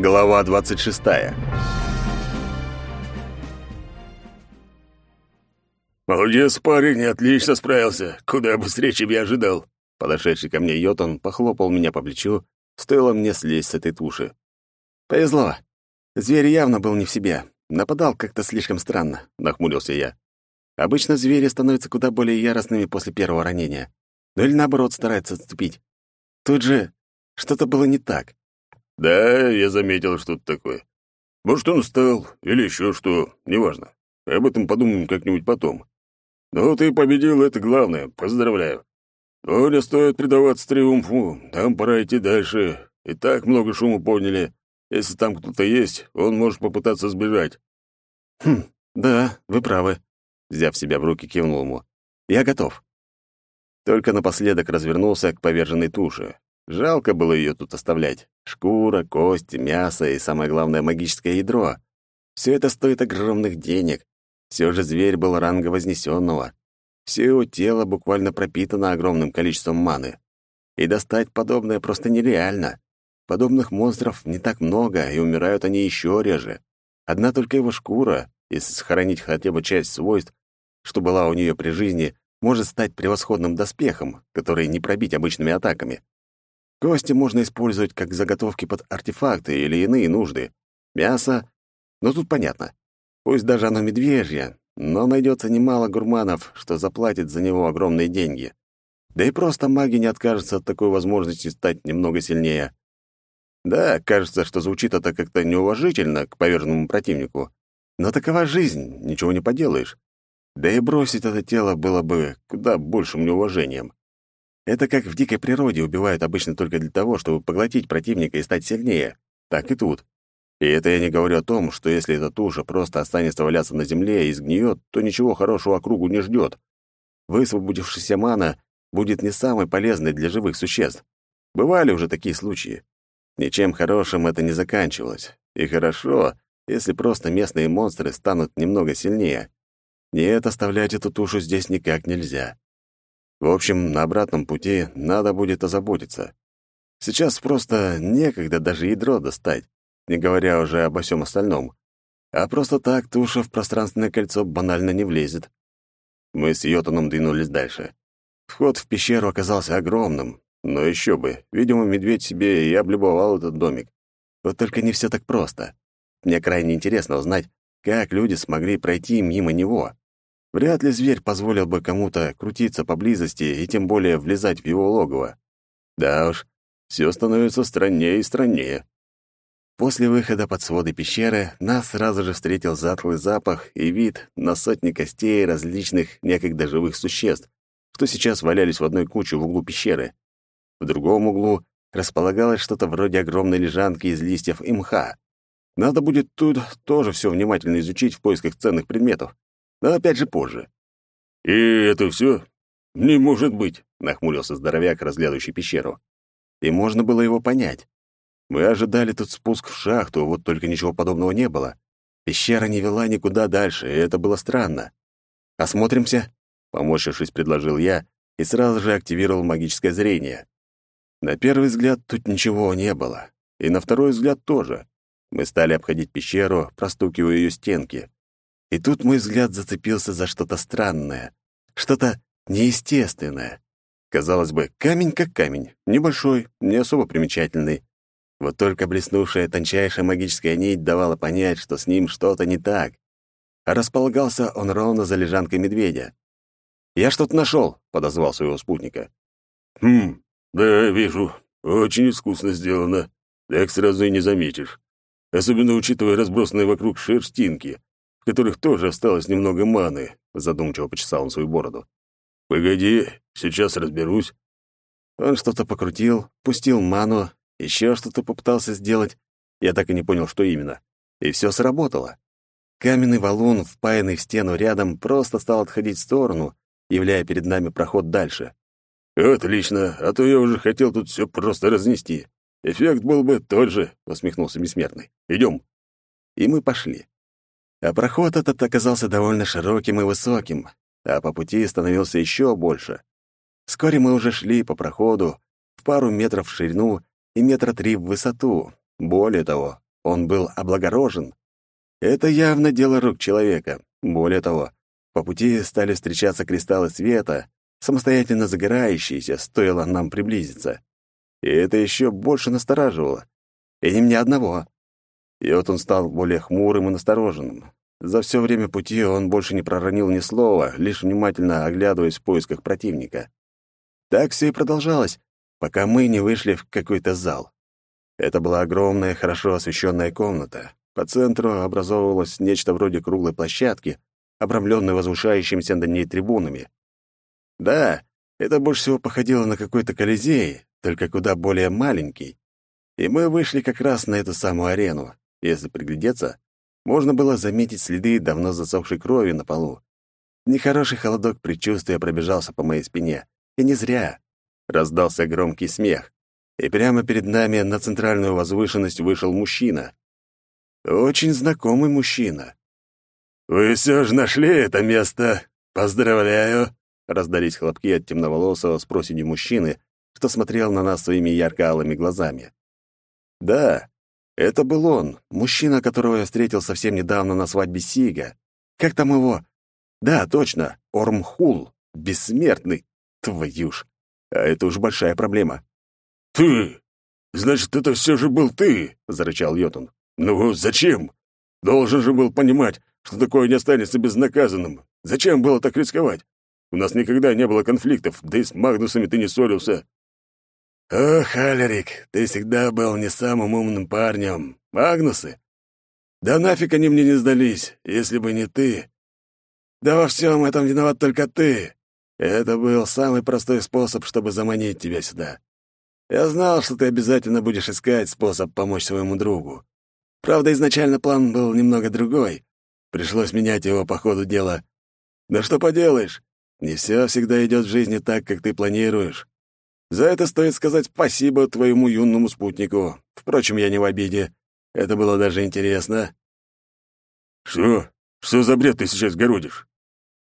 Глава 26. «Молодец, парень, отлично справился. Куда быстрее, чем я ожидал». Подошедший ко мне Йотун похлопал меня по плечу, стоило мне слезть с этой туши. «Повезло. Зверь явно был не в себе. Нападал как-то слишком странно», — нахмурился я. «Обычно звери становятся куда более яростными после первого ранения. Ну или наоборот, стараются отступить. Тут же что-то было не так. «Да, я заметил что-то такое. Может, он устал или еще что, неважно. Об этом подумаем как-нибудь потом. Но ты победил, это главное, поздравляю. Но не стоит предаваться триумфу, там пора идти дальше. И так много шума подняли. Если там кто-то есть, он может попытаться сбежать». «Хм, да, вы правы», — взяв себя в руки, кивнул ему. «Я готов». Только напоследок развернулся к поверженной туше. Жалко было ее тут оставлять. Шкура, кости, мясо и, самое главное, магическое ядро. Все это стоит огромных денег. Все же зверь был ранга вознесенного. Все его тело буквально пропитано огромным количеством маны. И достать подобное просто нереально. Подобных монстров не так много, и умирают они еще реже. Одна только его шкура, если сохранить хотя бы часть свойств, что была у нее при жизни, может стать превосходным доспехом, который не пробить обычными атаками. Кости можно использовать как заготовки под артефакты или иные нужды. Мясо... Ну, тут понятно. Пусть даже оно медвежье, но найдется немало гурманов, что заплатит за него огромные деньги. Да и просто маги не откажутся от такой возможности стать немного сильнее. Да, кажется, что звучит это как-то неуважительно к поверженному противнику. Но такова жизнь, ничего не поделаешь. Да и бросить это тело было бы куда большим неуважением. Это как в дикой природе убивают обычно только для того, чтобы поглотить противника и стать сильнее. Так и тут. И это я не говорю о том, что если эта туша просто останется валяться на земле и сгниет, то ничего хорошего округу не ждет. Высвободившаяся мана будет не самой полезной для живых существ. Бывали уже такие случаи. Ничем хорошим это не заканчивалось. И хорошо, если просто местные монстры станут немного сильнее. Нет, оставлять эту тушу здесь никак нельзя. В общем, на обратном пути надо будет озаботиться. Сейчас просто некогда даже ядро достать, не говоря уже обо всем остальном. А просто так туша в пространственное кольцо банально не влезет. Мы с Йотаном двинулись дальше. Вход в пещеру оказался огромным, но еще бы, видимо, медведь себе и облюбовал этот домик. Вот только не все так просто. Мне крайне интересно узнать, как люди смогли пройти мимо него. Вряд ли зверь позволил бы кому-то крутиться поблизости и тем более влезать в его логово. Да уж, все становится страннее и страннее. После выхода под своды пещеры нас сразу же встретил затхлый запах и вид на сотни костей различных некогда живых существ, что сейчас валялись в одной куче в углу пещеры. В другом углу располагалось что-то вроде огромной лежанки из листьев и мха. Надо будет тут тоже все внимательно изучить в поисках ценных предметов но опять же позже. «И это все? Не может быть!» — нахмурился здоровяк, разглядывающий пещеру. И можно было его понять. Мы ожидали тут спуск в шахту, вот только ничего подобного не было. Пещера не вела никуда дальше, и это было странно. «Осмотримся?» — поморщившись, предложил я и сразу же активировал магическое зрение. На первый взгляд тут ничего не было, и на второй взгляд тоже. Мы стали обходить пещеру, простукивая ее стенки. И тут мой взгляд зацепился за что-то странное, что-то неестественное. Казалось бы, камень как камень, небольшой, не особо примечательный. Вот только блеснувшая тончайшая магическая нить давала понять, что с ним что-то не так. А располагался он ровно за лежанкой медведя. «Я что-то нашел», — подозвал своего спутника. «Хм, да, вижу. Очень искусно сделано. Так сразу и не заметишь. Особенно учитывая разбросанные вокруг шерстинки которых тоже осталось немного маны», — задумчиво почесал он свою бороду. «Погоди, сейчас разберусь». Он что-то покрутил, пустил ману, еще что-то попытался сделать. Я так и не понял, что именно. И все сработало. Каменный валун, впаянный в стену рядом, просто стал отходить в сторону, являя перед нами проход дальше. «Отлично, а то я уже хотел тут все просто разнести. Эффект был бы тот же», — усмехнулся бессмертный. «Идем». И мы пошли. А проход этот оказался довольно широким и высоким, а по пути становился еще больше. Вскоре мы уже шли по проходу в пару метров в ширину и метра три в высоту. Более того, Он был облагорожен. Это явно дело рук человека. Более того, по пути стали встречаться кристаллы света, самостоятельно загорающиеся, стоило нам приблизиться. И это еще больше настораживало. И не мне одного. И вот он стал более хмурым и настороженным. За все время пути он больше не проронил ни слова, лишь внимательно оглядываясь в поисках противника. Так все и продолжалось, пока мы не вышли в какой-то зал. Это была огромная, хорошо освещенная комната. По центру образовывалось нечто вроде круглой площадки, обрамленной возвышающимися над ней трибунами. Да, это больше всего походило на какой-то колизей, только куда более маленький. И мы вышли как раз на эту самую арену. Если приглядеться, можно было заметить следы давно засохшей крови на полу. Нехороший холодок предчувствия пробежался по моей спине. И не зря. Раздался громкий смех. И прямо перед нами на центральную возвышенность вышел мужчина. Очень знакомый мужчина. «Вы все же нашли это место! Поздравляю!» Раздались хлопки от темноволосого с проседью мужчины, что смотрел на нас своими ярко-алыми глазами. Да, это был он, мужчина, которого я встретил совсем недавно на свадьбе Сига. Как там его? Да, точно, Ормхул, бессмертный. Твою ж. А это уж большая проблема. «Ты! Значит, это все же был ты!» — зарычал Йотун. «Ну, зачем? Должен же был понимать, что такое не останется безнаказанным. Зачем было так рисковать? У нас никогда не было конфликтов, да и с Магнусами ты не ссорился. «Ох, Алерик, ты всегда был не самым умным парнем. Магнусы? Да нафиг они мне не сдались, если бы не ты. Да во всем этом виноват только ты. Это был самый простой способ, чтобы заманить тебя сюда. Я знал, что ты обязательно будешь искать способ помочь своему другу. Правда, изначально план был немного другой. Пришлось менять его по ходу дела. Да что поделаешь, не все всегда идет в жизни так, как ты планируешь. За это стоит сказать спасибо твоему юному спутнику. Впрочем, я не в обиде. Это было даже интересно. Что? Что за бред ты сейчас городишь?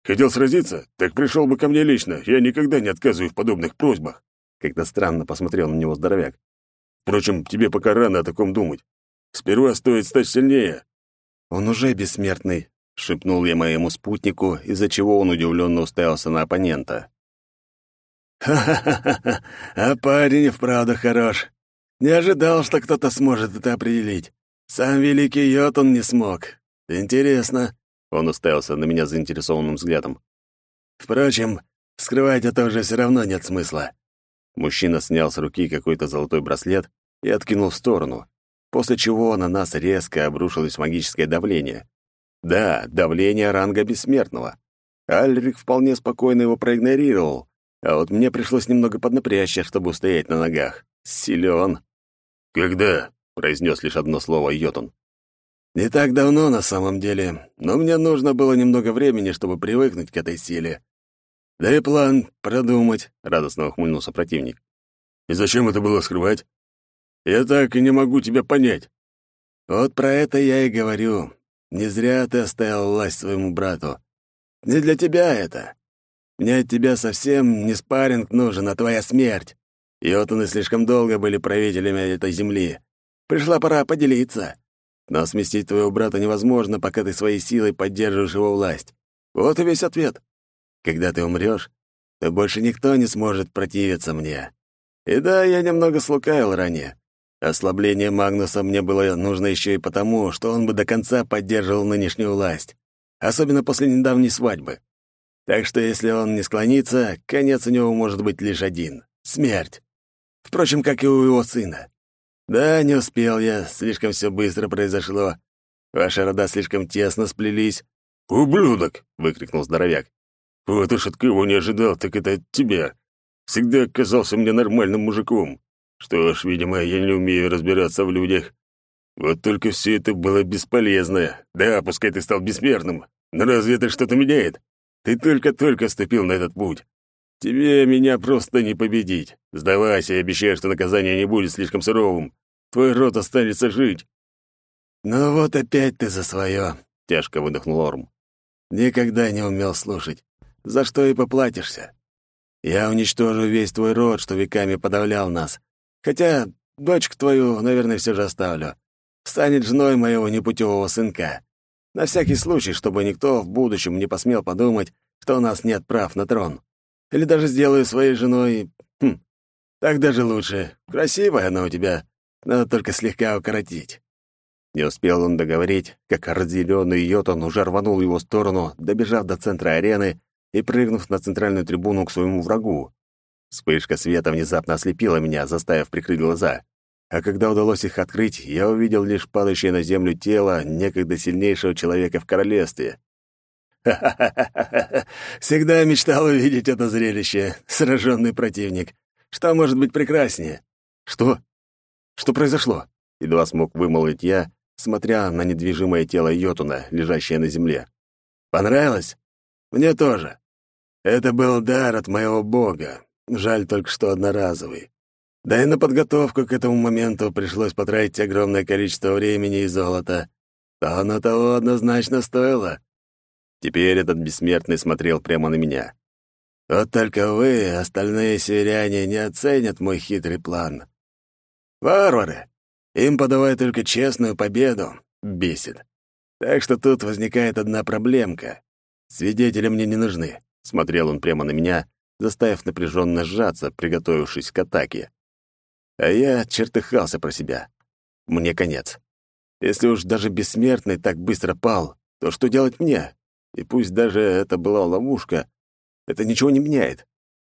Хотел сразиться? Так пришел бы ко мне лично. Я никогда не отказываю в подобных просьбах. Как-то странно посмотрел на него здоровяк. Впрочем, тебе пока рано о таком думать. Сперва стоит стать сильнее. Он уже бессмертный, шепнул я моему спутнику, из-за чего он удивленно уставился на оппонента. «Ха-ха-ха! А парень вправду хорош. Не ожидал, что кто-то сможет это определить. Сам великий йод он не смог. Интересно». Он уставился на меня заинтересованным взглядом. «Впрочем, скрывать это уже все равно нет смысла». Мужчина снял с руки какой-то золотой браслет и откинул в сторону, после чего на нас резко обрушилось магическое давление. Да, давление ранга бессмертного. Альрик вполне спокойно его проигнорировал, а вот мне пришлось немного поднапрячься, чтобы устоять на ногах. Силен. «Когда?» — произнес лишь одно слово Йотун. «Не так давно, на самом деле, но мне нужно было немного времени, чтобы привыкнуть к этой силе. Да и план продумать», — радостно ухмыльнулся противник. «И зачем это было скрывать? Я так и не могу тебя понять». «Вот про это я и говорю. Не зря ты оставил власть своему брату. Не для тебя это. Мне от тебя совсем не спарринг нужен, а твоя смерть. Йотуны слишком долго были правителями этой земли. Пришла пора поделиться. Но сместить твоего брата невозможно, пока ты своей силой поддерживаешь его власть. Вот и весь ответ. Когда ты умрешь, то больше никто не сможет противиться мне. И да, я немного слукавил ранее. Ослабление Магнуса мне было нужно еще и потому, что он бы до конца поддерживал нынешнюю власть. Особенно после недавней свадьбы. Так что если он не склонится, конец у него может быть лишь один — смерть. Впрочем, как и у его сына. Да, не успел я, слишком все быстро произошло. Ваши рода слишком тесно сплелись. «Ублюдок!» — выкрикнул здоровяк. «Вот уж от кого не ожидал, так это от тебя. Всегда казался мне нормальным мужиком. Что ж, видимо, я не умею разбираться в людях. Вот только все это было бесполезно. Да, пускай ты стал бессмертным, но разве это что-то меняет? Ты только-только ступил на этот путь. Тебе меня просто не победить. Сдавайся и обещай, что наказание не будет слишком суровым. Твой род останется жить». «Ну вот опять ты за свое», — тяжко выдохнул Орм. «Никогда не умел слушать. За что и поплатишься. Я уничтожу весь твой род, что веками подавлял нас. Хотя дочку твою, наверное, все же оставлю. станет женой моего непутевого сынка. На всякий случай, чтобы никто в будущем не посмел подумать, что у нас нет прав на трон. Или даже сделаю своей женой... Хм, так даже лучше. Красивая она у тебя, надо только слегка укоротить». Не успел он договорить, как разделенный Йотон уже рванул его сторону, добежав до центра арены и прыгнув на центральную трибуну к своему врагу. Вспышка света внезапно ослепила меня, заставив прикрыть глаза. А когда удалось их открыть, я увидел лишь падающее на землю тело некогда сильнейшего человека в королевстве. «Ха-ха-ха! Всегда мечтал увидеть это зрелище, сраженный противник. Что может быть прекраснее?» «Что? Что произошло?» Едва смог вымолвить я, смотря на недвижимое тело Йотуна, лежащее на земле. «Понравилось? Мне тоже. Это был дар от моего бога. Жаль только, что одноразовый. Да и на подготовку к этому моменту пришлось потратить огромное количество времени и золота. То оно того однозначно стоило. Теперь этот бессмертный смотрел прямо на меня. Вот только вы, остальные северяне, не оценят мой хитрый план. Варвары! Им подавай только честную победу. Бесит. Так что тут возникает одна проблемка. Свидетели мне не нужны. Смотрел он прямо на меня, заставив напряженно сжаться, приготовившись к атаке. А я чертыхался про себя. Мне конец. Если уж даже бессмертный так быстро пал, то что делать мне? И пусть даже это была ловушка, это ничего не меняет.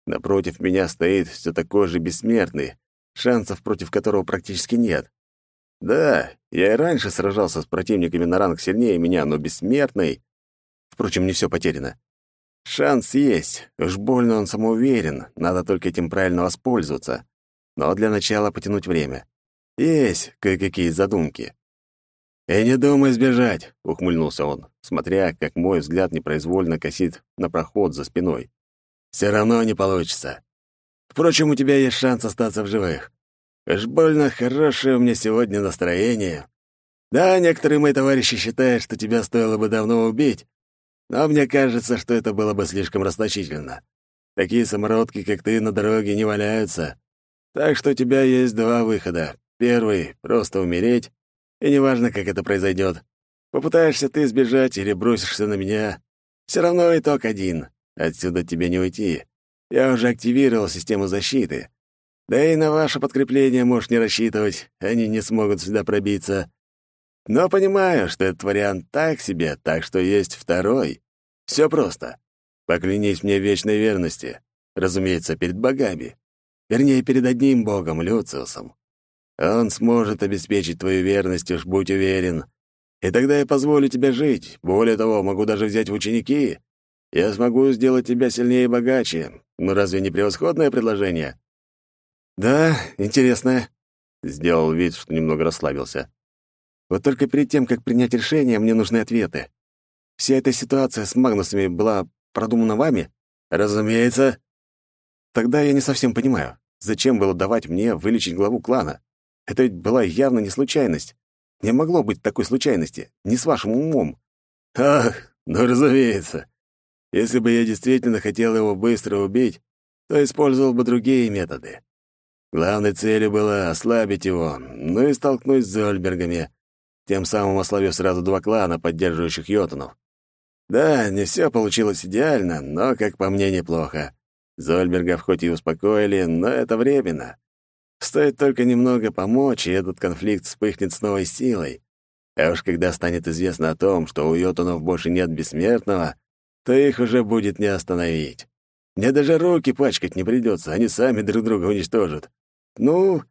Напротив меня стоит все такой же бессмертный, шансов против которого практически нет. Да, я и раньше сражался с противниками на ранг сильнее меня, но бессмертный... Впрочем, не все потеряно. Шанс есть, уж больно он самоуверен, надо только этим правильно воспользоваться но для начала потянуть время. Есть кое-какие задумки. «И не думай сбежать», — ухмыльнулся он, смотря, как мой взгляд непроизвольно косит на проход за спиной. «Все равно не получится. Впрочем, у тебя есть шанс остаться в живых. Уж больно хорошее у меня сегодня настроение. Да, некоторые мои товарищи считают, что тебя стоило бы давно убить, но мне кажется, что это было бы слишком расточительно. Такие самородки, как ты, на дороге не валяются. Так что у тебя есть два выхода. Первый — просто умереть, и неважно, как это произойдет. Попытаешься ты сбежать или бросишься на меня. Все равно итог один. Отсюда тебе не уйти. Я уже активировал систему защиты. Да и на ваше подкрепление можешь не рассчитывать, они не смогут сюда пробиться. Но понимаю, что этот вариант так себе, так что есть второй. Все просто. Поклянись мне вечной верности. Разумеется, перед богами. Вернее, перед одним богом, Люциусом. Он сможет обеспечить твою верность, уж будь уверен. И тогда я позволю тебе жить. Более того, могу даже взять в ученики. Я смогу сделать тебя сильнее и богаче. Ну разве не превосходное предложение? Да, интересное. Сделал вид, что немного расслабился. Вот только перед тем, как принять решение, мне нужны ответы. Вся эта ситуация с Магнусами была продумана вами? Разумеется. Тогда я не совсем понимаю, зачем было давать мне вылечить главу клана? Это ведь была явно не случайность. Не могло быть такой случайности, не с вашим умом. Ах, ну разумеется. Если бы я действительно хотел его быстро убить, то использовал бы другие методы. Главной целью было ослабить его, ну и столкнуть с Зольбергами, тем самым ослабив сразу два клана, поддерживающих Йотунов. Да, не все получилось идеально, но, как по мне, неплохо. Зольбергов хоть и успокоили, но это временно. Стоит только немного помочь, и этот конфликт вспыхнет с новой силой. А уж когда станет известно о том, что у Йотунов больше нет бессмертного, то их уже будет не остановить. Мне даже руки пачкать не придется, они сами друг друга уничтожат. Ну,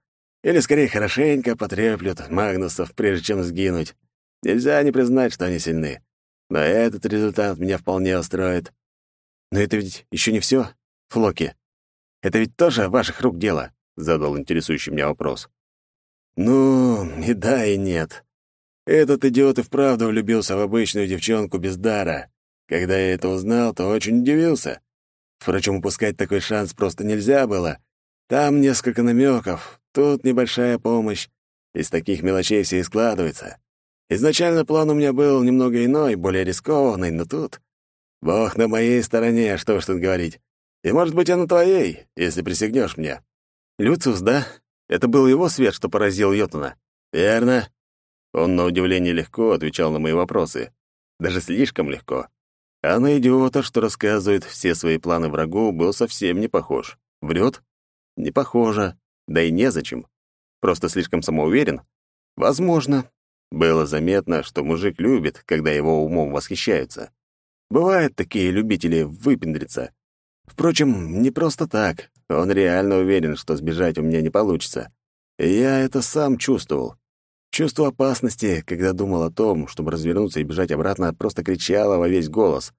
или скорее хорошенько потреплют Магнусов, прежде чем сгинуть. Нельзя не признать, что они сильны. Но этот результат меня вполне устроит. Но это ведь еще не все. Флоки, это ведь тоже ваших рук дело?» — задал интересующий меня вопрос. «Ну, и да, и нет. Этот идиот и вправду влюбился в обычную девчонку без дара. Когда я это узнал, то очень удивился. Впрочем, упускать такой шанс просто нельзя было. Там несколько намеков, тут небольшая помощь. Из таких мелочей все и складывается. Изначально план у меня был немного иной, более рискованный, но тут... Бог на моей стороне, что ж тут говорить. И, может быть, я на твоей, если присягнешь мне. Люциус, да? Это был его свет, что поразил Йотуна. Верно. Он, на удивление, легко отвечал на мои вопросы. Даже слишком легко. А на идиота, что рассказывает все свои планы врагу, был совсем не похож. Врет? Не похоже. Да и незачем. Просто слишком самоуверен? Возможно. Было заметно, что мужик любит, когда его умом восхищаются. Бывают такие любители выпендриться. Впрочем, не просто так. Он реально уверен, что сбежать у меня не получится. И я это сам чувствовал. Чувство опасности, когда думал о том, чтобы развернуться и бежать обратно, просто кричало во весь голос.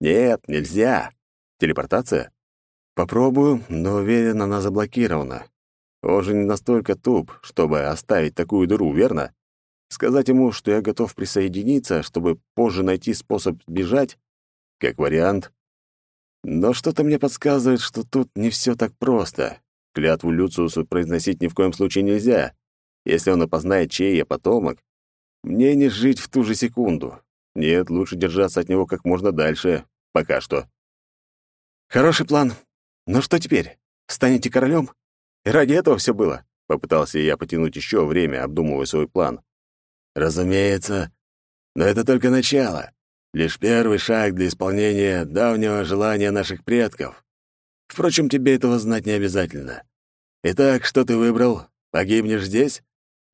«Нет, нельзя!» «Телепортация?» «Попробую, но уверен, она заблокирована. Он же не настолько туп, чтобы оставить такую дыру, верно? Сказать ему, что я готов присоединиться, чтобы позже найти способ бежать? Как вариант. Но что-то мне подсказывает, что тут не все так просто. Клятву Люциусу произносить ни в коем случае нельзя. Если он опознает, чей я потомок, мне не жить в ту же секунду. Нет, лучше держаться от него как можно дальше. Пока что. Хороший план. Но что теперь? Станете королем? И ради этого все было? Попытался я потянуть еще время, обдумывая свой план. Разумеется. Но это только начало. Лишь первый шаг для исполнения давнего желания наших предков. Впрочем, тебе этого знать не обязательно. Итак, что ты выбрал? Погибнешь здесь?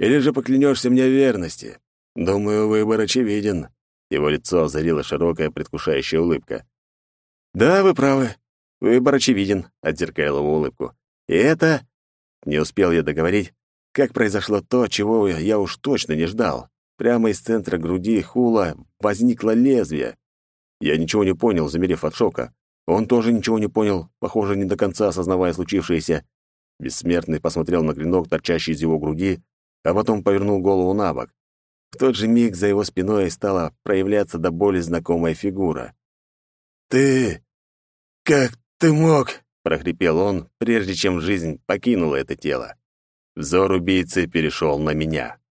Или же поклянешься мне в верности? Думаю, выбор очевиден. Его лицо озарила широкая предвкушающая улыбка. «Да, вы правы. Выбор очевиден», — отзеркалил его улыбку. «И это...» Не успел я договорить, как произошло то, чего я уж точно не ждал. Прямо из центра груди Хула возникло лезвие. Я ничего не понял, замерев от шока. Он тоже ничего не понял, похоже, не до конца осознавая случившееся. Бессмертный посмотрел на клинок, торчащий из его груди, а потом повернул голову на бок. В тот же миг за его спиной стала проявляться до боли знакомая фигура. «Ты... как ты мог?» — прохрипел он, прежде чем жизнь покинула это тело. Взор убийцы перешел на меня.